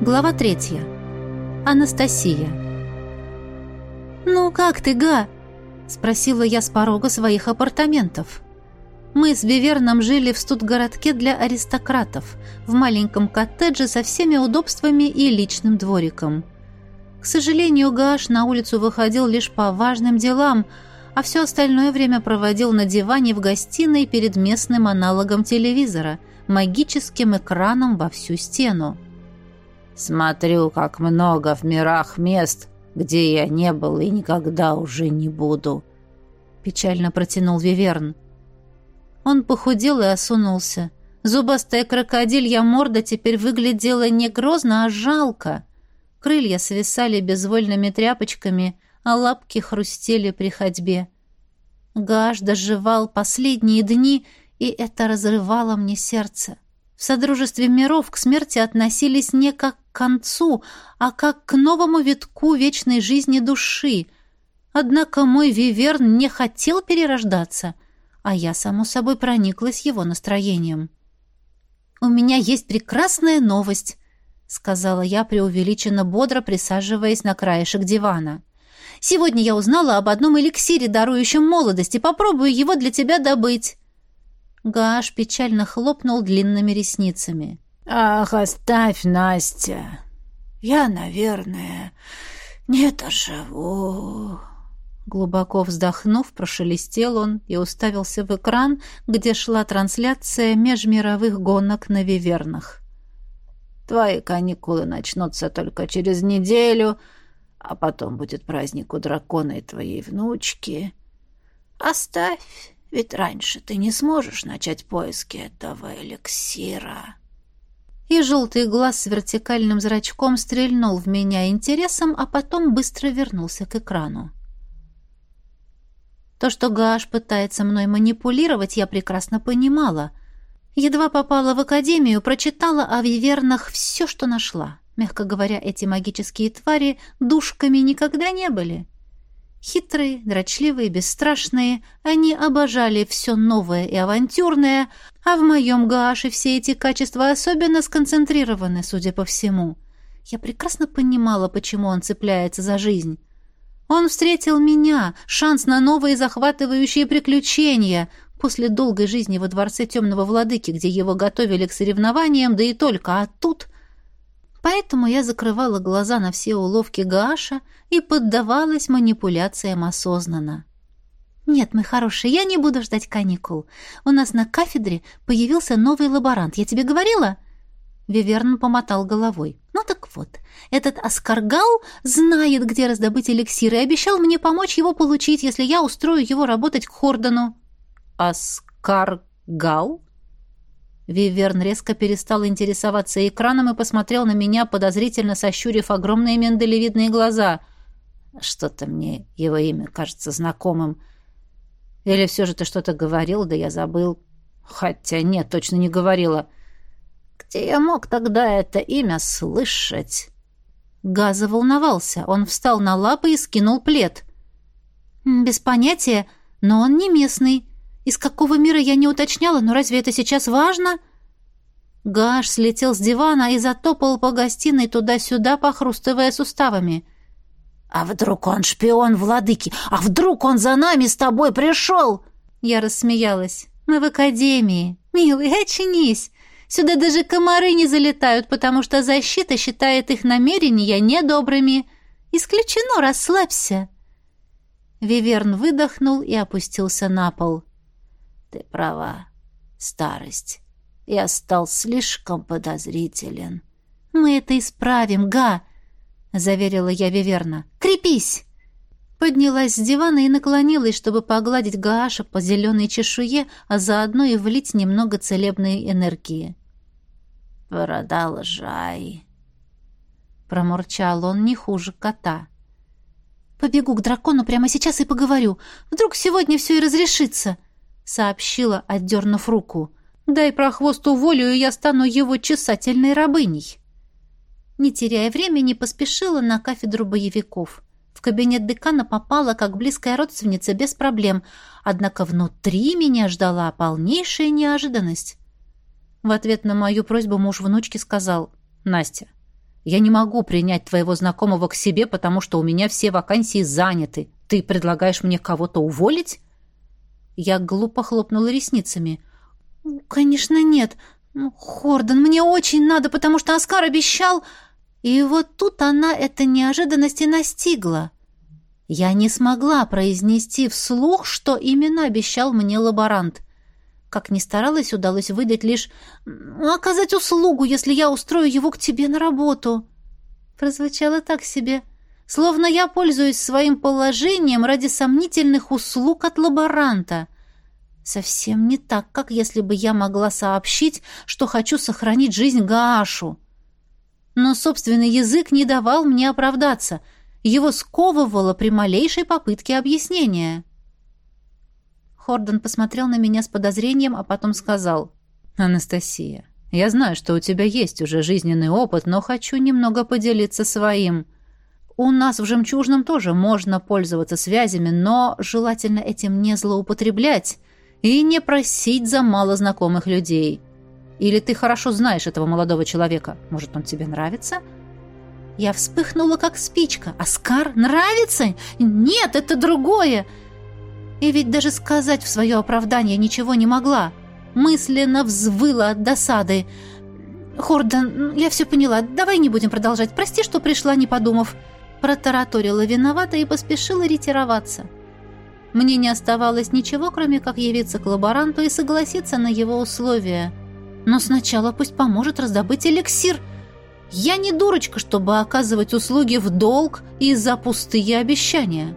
Глава третья. Анастасия. «Ну как ты, Га?» — спросила я с порога своих апартаментов. Мы с Виверном жили в студгородке для аристократов, в маленьком коттедже со всеми удобствами и личным двориком. К сожалению, Гаш на улицу выходил лишь по важным делам, а все остальное время проводил на диване в гостиной перед местным аналогом телевизора, магическим экраном во всю стену. Смотрю, как много в мирах мест, где я не был и никогда уже не буду. Печально протянул Виверн. Он похудел и осунулся. Зубастая крокодилья морда теперь выглядела не грозно, а жалко. Крылья свисали безвольными тряпочками, а лапки хрустели при ходьбе. Гаш доживал последние дни, и это разрывало мне сердце. В Содружестве миров к смерти относились не как концу, а как к новому витку вечной жизни души. Однако мой Виверн не хотел перерождаться, а я, само собой, прониклась его настроением. «У меня есть прекрасная новость», — сказала я преувеличенно бодро, присаживаясь на краешек дивана. «Сегодня я узнала об одном эликсире, дарующем молодость, и попробую его для тебя добыть». Гаш печально хлопнул длинными ресницами. «Ах, оставь, Настя! Я, наверное, не доживу!» Глубоко вздохнув, прошелестел он и уставился в экран, где шла трансляция межмировых гонок на Вивернах. «Твои каникулы начнутся только через неделю, а потом будет праздник у дракона и твоей внучки. Оставь, ведь раньше ты не сможешь начать поиски этого эликсира» и желтый глаз с вертикальным зрачком стрельнул в меня интересом, а потом быстро вернулся к экрану. То, что Гаш пытается мной манипулировать, я прекрасно понимала. Едва попала в академию, прочитала о вивернах все, что нашла. Мягко говоря, эти магические твари душками никогда не были. Хитрые, дрочливые, бесстрашные, они обожали все новое и авантюрное, а в моем Гааше все эти качества особенно сконцентрированы, судя по всему. Я прекрасно понимала, почему он цепляется за жизнь. Он встретил меня, шанс на новые захватывающие приключения после долгой жизни во дворце темного владыки, где его готовили к соревнованиям, да и только, а тут Поэтому я закрывала глаза на все уловки Гааша и поддавалась манипуляциям осознанно. «Нет, мой хороший, я не буду ждать каникул. У нас на кафедре появился новый лаборант. Я тебе говорила?» Виверн помотал головой. «Ну так вот, этот Аскаргал знает, где раздобыть эликсир, и обещал мне помочь его получить, если я устрою его работать к Хордону». «Аскаргал?» Виверн резко перестал интересоваться экраном и посмотрел на меня, подозрительно сощурив огромные миндалевидные глаза. «Что-то мне его имя кажется знакомым. Или все же ты что-то говорил, да я забыл. Хотя нет, точно не говорила. Где я мог тогда это имя слышать?» Газа волновался. Он встал на лапы и скинул плед. «Без понятия, но он не местный. Из какого мира я не уточняла, но разве это сейчас важно? Гаш слетел с дивана и затопал по гостиной туда-сюда, похрустывая суставами. «А вдруг он шпион владыки? А вдруг он за нами с тобой пришел?» Я рассмеялась. «Мы в академии. Милый, очнись. Сюда даже комары не залетают, потому что защита считает их намерения недобрыми. Исключено, расслабься». Виверн выдохнул и опустился на пол. Ты права. Старость. Я стал слишком подозрителен. Мы это исправим, Га, заверила я Виверна. Крепись. Поднялась с дивана и наклонилась, чтобы погладить Гааша по зеленой чешуе, а заодно и влить немного целебной энергии. «Продолжай», — промурчал он не хуже кота. «Побегу к дракону прямо сейчас и поговорю. Вдруг сегодня все и разрешится», — сообщила, отдернув руку. «Дай прохвосту волю, и я стану его чесательной рабыней». Не теряя времени, поспешила на кафедру боевиков. В кабинет декана попала как близкая родственница без проблем, однако внутри меня ждала полнейшая неожиданность. В ответ на мою просьбу муж внучки сказал, «Настя, Я не могу принять твоего знакомого к себе, потому что у меня все вакансии заняты. Ты предлагаешь мне кого-то уволить?» Я глупо хлопнула ресницами. «Конечно, нет. Ну, Хордон, мне очень надо, потому что Оскар обещал...» И вот тут она эта неожиданность и настигла. Я не смогла произнести вслух, что именно обещал мне лаборант. Как ни старалась, удалось выдать лишь «оказать услугу, если я устрою его к тебе на работу». Прозвучало так себе, словно я пользуюсь своим положением ради сомнительных услуг от лаборанта. Совсем не так, как если бы я могла сообщить, что хочу сохранить жизнь Гаашу. Но собственный язык не давал мне оправдаться. Его сковывало при малейшей попытке объяснения. Хордон посмотрел на меня с подозрением, а потом сказал. «Анастасия, я знаю, что у тебя есть уже жизненный опыт, но хочу немного поделиться своим. У нас в «Жемчужном» тоже можно пользоваться связями, но желательно этим не злоупотреблять и не просить за малознакомых людей. Или ты хорошо знаешь этого молодого человека? Может, он тебе нравится?» Я вспыхнула, как спичка. «Оскар нравится? Нет, это другое!» И ведь даже сказать в свое оправдание ничего не могла. Мысленно взвыла от досады. «Хордон, я все поняла. Давай не будем продолжать. Прости, что пришла, не подумав». Протараторила виновата и поспешила ретироваться. Мне не оставалось ничего, кроме как явиться к лаборанту и согласиться на его условия. Но сначала пусть поможет раздобыть эликсир. Я не дурочка, чтобы оказывать услуги в долг и за пустые обещания.